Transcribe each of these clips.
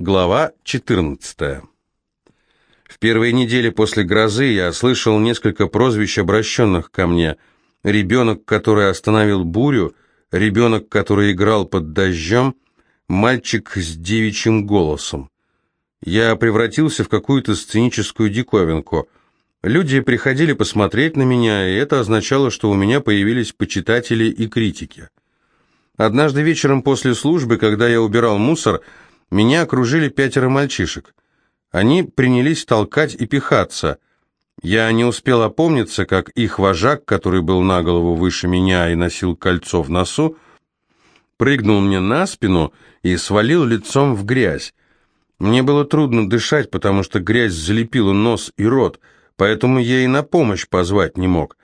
Глава 14. В первые недели после грозы я слышал несколько прозвищ, обращенных ко мне. Ребенок, который остановил бурю, ребенок, который играл под дождем, мальчик с девичьим голосом. Я превратился в какую-то сценическую диковинку. Люди приходили посмотреть на меня, и это означало, что у меня появились почитатели и критики. Однажды вечером после службы, когда я убирал мусор, меня окружили пятеро мальчишек. Они принялись толкать и пихаться. Я не успел опомниться, как их вожак, который был на голову выше меня и носил кольцо в носу, прыгнул мне на спину и свалил лицом в грязь. Мне было трудно дышать, потому что грязь залепила нос и рот, поэтому я и на помощь позвать не мог.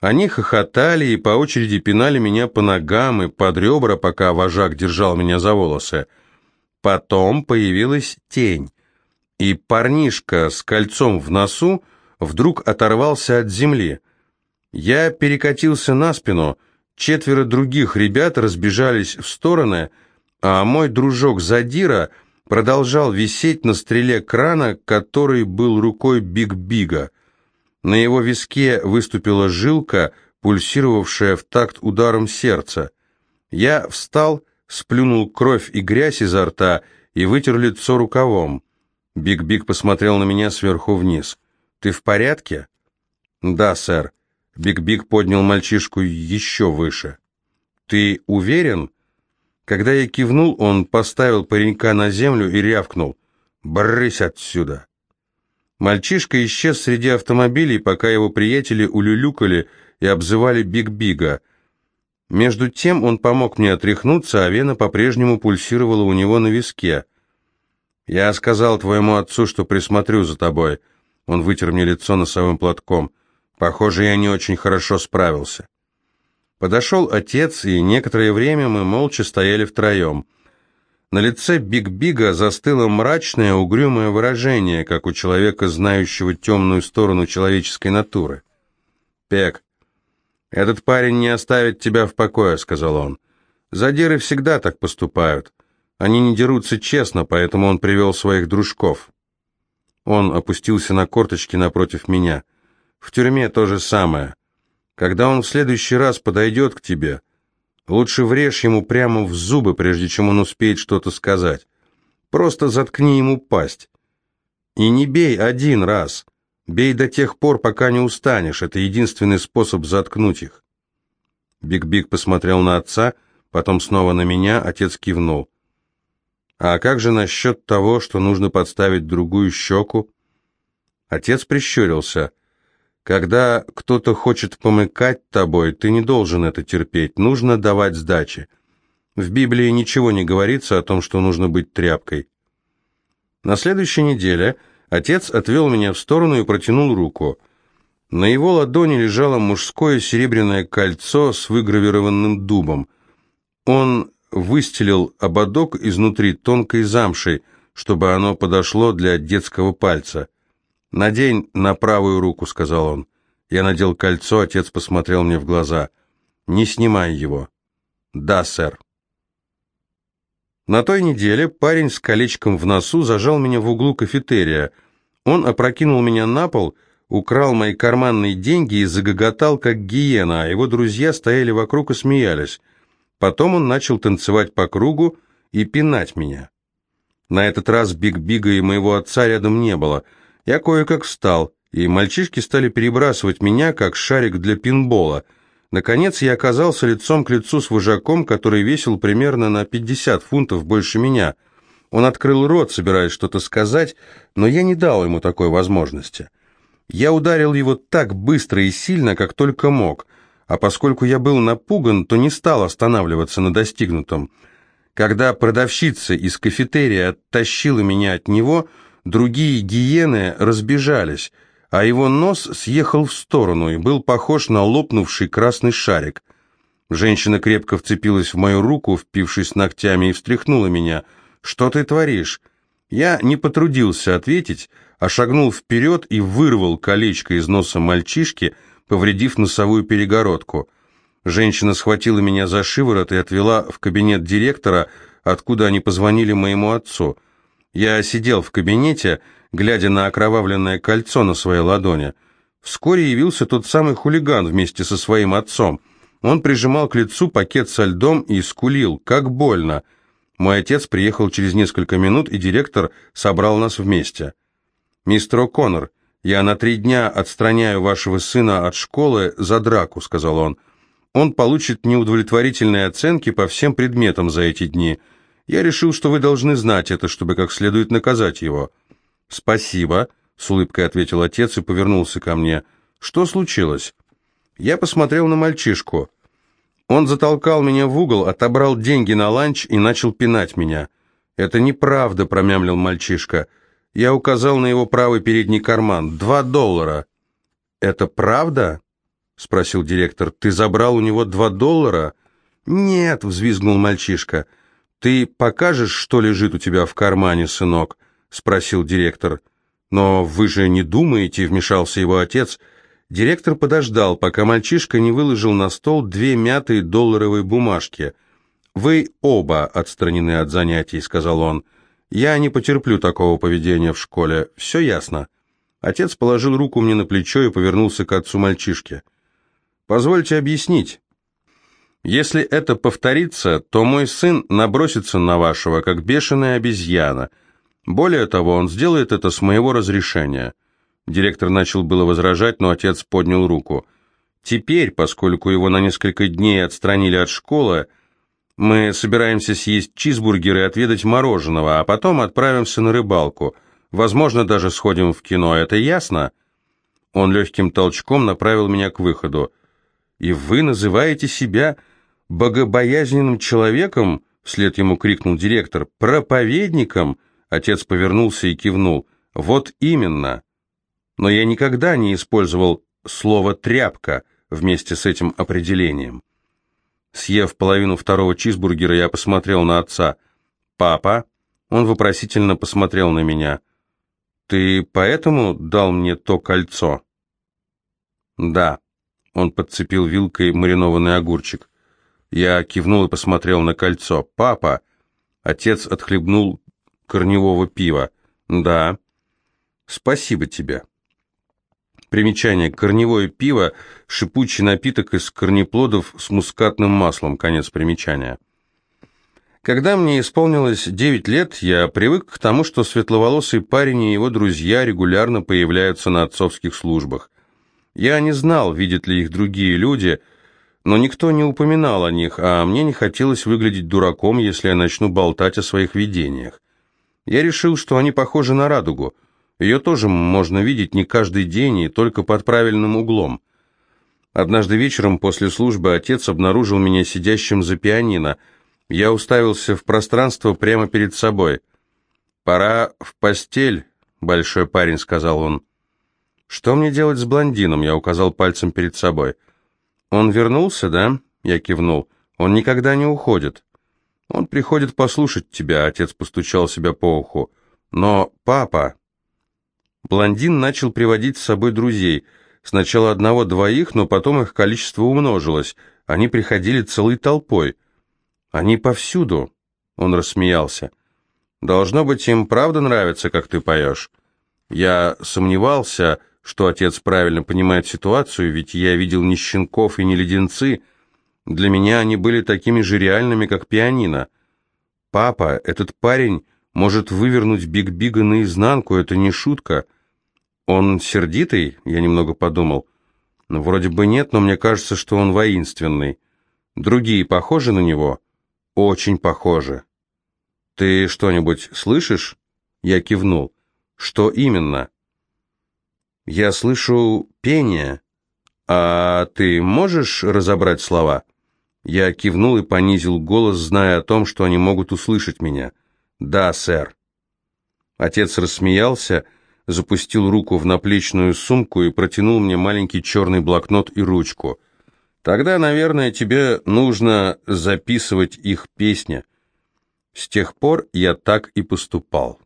Они хохотали и по очереди пинали меня по ногам и под ребра, пока вожак держал меня за волосы. Потом появилась тень, и парнишка с кольцом в носу вдруг оторвался от земли. Я перекатился на спину, четверо других ребят разбежались в стороны, а мой дружок Задира продолжал висеть на стреле крана, который был рукой Биг-Бига. На его виске выступила жилка, пульсировавшая в такт ударам сердца. Я встал сплюнул кровь и грязь изо рта и вытер лицо рукавом. Биг-Биг посмотрел на меня сверху вниз. «Ты в порядке?» «Да, сэр». Биг-Биг поднял мальчишку еще выше. «Ты уверен?» Когда я кивнул, он поставил паренька на землю и рявкнул. «Брысь отсюда!» Мальчишка исчез среди автомобилей, пока его приятели улюлюкали и обзывали Биг-Бига – между тем он помог мне отряхнуться, а вена по-прежнему пульсировала у него на виске. «Я сказал твоему отцу, что присмотрю за тобой». Он вытер мне лицо носовым платком. «Похоже, я не очень хорошо справился». Подошел отец, и некоторое время мы молча стояли втроем. На лице Биг-Бига застыло мрачное, угрюмое выражение, как у человека, знающего темную сторону человеческой натуры. «Пек, «Этот парень не оставит тебя в покое», — сказал он. «Задиры всегда так поступают. Они не дерутся честно, поэтому он привел своих дружков». Он опустился на корточки напротив меня. «В тюрьме то же самое. Когда он в следующий раз подойдет к тебе, лучше врежь ему прямо в зубы, прежде чем он успеет что-то сказать. Просто заткни ему пасть. И не бей один раз. Бей до тех пор, пока не устанешь. Это единственный способ заткнуть их. Биг-Биг посмотрел на отца, потом снова на меня, отец кивнул. А как же насчет того, что нужно подставить другую щеку? Отец прищурился. Когда кто-то хочет помыкать тобой, ты не должен это терпеть, нужно давать сдачи. В Библии ничего не говорится о том, что нужно быть тряпкой. На следующей неделе Отец отвел меня в сторону и протянул руку. На его ладони лежало мужское серебряное кольцо с выгравированным дубом. Он выстелил ободок изнутри тонкой замшей, чтобы оно подошло для детского пальца. «Надень на правую руку», — сказал он. Я надел кольцо, отец посмотрел мне в глаза. «Не снимай его». «Да, сэр». На той неделе парень с колечком в носу зажал меня в углу кафетерия — он опрокинул меня на пол, украл мои карманные деньги и загоготал, как гиена, а его друзья стояли вокруг и смеялись. Потом он начал танцевать по кругу и пинать меня. На этот раз Биг-Бига и моего отца рядом не было. Я кое-как встал, и мальчишки стали перебрасывать меня, как шарик для пинбола. Наконец я оказался лицом к лицу с вожаком, который весил примерно на 50 фунтов больше меня — он открыл рот, собираясь что-то сказать, но я не дал ему такой возможности. Я ударил его так быстро и сильно, как только мог, а поскольку я был напуган, то не стал останавливаться на достигнутом. Когда продавщица из кафетерия оттащила меня от него, другие гиены разбежались, а его нос съехал в сторону и был похож на лопнувший красный шарик. Женщина крепко вцепилась в мою руку, впившись ногтями, и встряхнула меня – «Что ты творишь?» Я не потрудился ответить, а шагнул вперед и вырвал колечко из носа мальчишки, повредив носовую перегородку. Женщина схватила меня за шиворот и отвела в кабинет директора, откуда они позвонили моему отцу. Я сидел в кабинете, глядя на окровавленное кольцо на своей ладони. Вскоре явился тот самый хулиган вместе со своим отцом. Он прижимал к лицу пакет со льдом и скулил, как больно. Мой отец приехал через несколько минут, и директор собрал нас вместе. «Мистер О'Коннор, я на три дня отстраняю вашего сына от школы за драку», — сказал он. «Он получит неудовлетворительные оценки по всем предметам за эти дни. Я решил, что вы должны знать это, чтобы как следует наказать его». «Спасибо», — с улыбкой ответил отец и повернулся ко мне. «Что случилось?» Я посмотрел на мальчишку. Он затолкал меня в угол, отобрал деньги на ланч и начал пинать меня. «Это неправда», — промямлил мальчишка. Я указал на его правый передний карман. «Два доллара». «Это правда?» — спросил директор. «Ты забрал у него два доллара?» «Нет», — взвизгнул мальчишка. «Ты покажешь, что лежит у тебя в кармане, сынок?» — спросил директор. «Но вы же не думаете», — вмешался его отец, — Директор подождал, пока мальчишка не выложил на стол две мятые долларовые бумажки. «Вы оба отстранены от занятий», — сказал он. «Я не потерплю такого поведения в школе. Все ясно». Отец положил руку мне на плечо и повернулся к отцу мальчишки. «Позвольте объяснить. Если это повторится, то мой сын набросится на вашего, как бешеная обезьяна. Более того, он сделает это с моего разрешения». Директор начал было возражать, но отец поднял руку. «Теперь, поскольку его на несколько дней отстранили от школы, мы собираемся съесть чизбургеры и отведать мороженого, а потом отправимся на рыбалку. Возможно, даже сходим в кино, это ясно?» Он легким толчком направил меня к выходу. «И вы называете себя богобоязненным человеком?» Вслед ему крикнул директор. «Проповедником?» Отец повернулся и кивнул. «Вот именно!» Но я никогда не использовал слово «тряпка» вместе с этим определением. Съев половину второго чизбургера, я посмотрел на отца. «Папа?» Он вопросительно посмотрел на меня. «Ты поэтому дал мне то кольцо?» «Да». Он подцепил вилкой маринованный огурчик. Я кивнул и посмотрел на кольцо. «Папа!» Отец отхлебнул корневого пива. «Да». «Спасибо тебе». Примечание. Корневое пиво – шипучий напиток из корнеплодов с мускатным маслом. Конец примечания. Когда мне исполнилось 9 лет, я привык к тому, что светловолосый парень и его друзья регулярно появляются на отцовских службах. Я не знал, видят ли их другие люди, но никто не упоминал о них, а мне не хотелось выглядеть дураком, если я начну болтать о своих видениях. Я решил, что они похожи на радугу – ее тоже можно видеть не каждый день и только под правильным углом. Однажды вечером после службы отец обнаружил меня сидящим за пианино. Я уставился в пространство прямо перед собой. «Пора в постель», — большой парень сказал он. «Что мне делать с блондином?» — я указал пальцем перед собой. «Он вернулся, да?» — я кивнул. «Он никогда не уходит». «Он приходит послушать тебя», — отец постучал себя по уху. «Но, папа...» Блондин начал приводить с собой друзей. Сначала одного-двоих, но потом их количество умножилось. Они приходили целой толпой. «Они повсюду», — он рассмеялся. «Должно быть, им правда нравится, как ты поешь». Я сомневался, что отец правильно понимает ситуацию, ведь я видел не щенков и не леденцы. Для меня они были такими же реальными, как пианино. «Папа, этот парень может вывернуть Биг-Бига наизнанку, это не шутка». «Он сердитый?» — я немного подумал. «Ну, вроде бы нет, но мне кажется, что он воинственный. Другие похожи на него?» «Очень похожи». «Ты что-нибудь слышишь?» Я кивнул. «Что именно?» «Я слышу пение. А ты можешь разобрать слова?» Я кивнул и понизил голос, зная о том, что они могут услышать меня. «Да, сэр». Отец рассмеялся, запустил руку в наплечную сумку и протянул мне маленький черный блокнот и ручку. «Тогда, наверное, тебе нужно записывать их песни». С тех пор я так и поступал.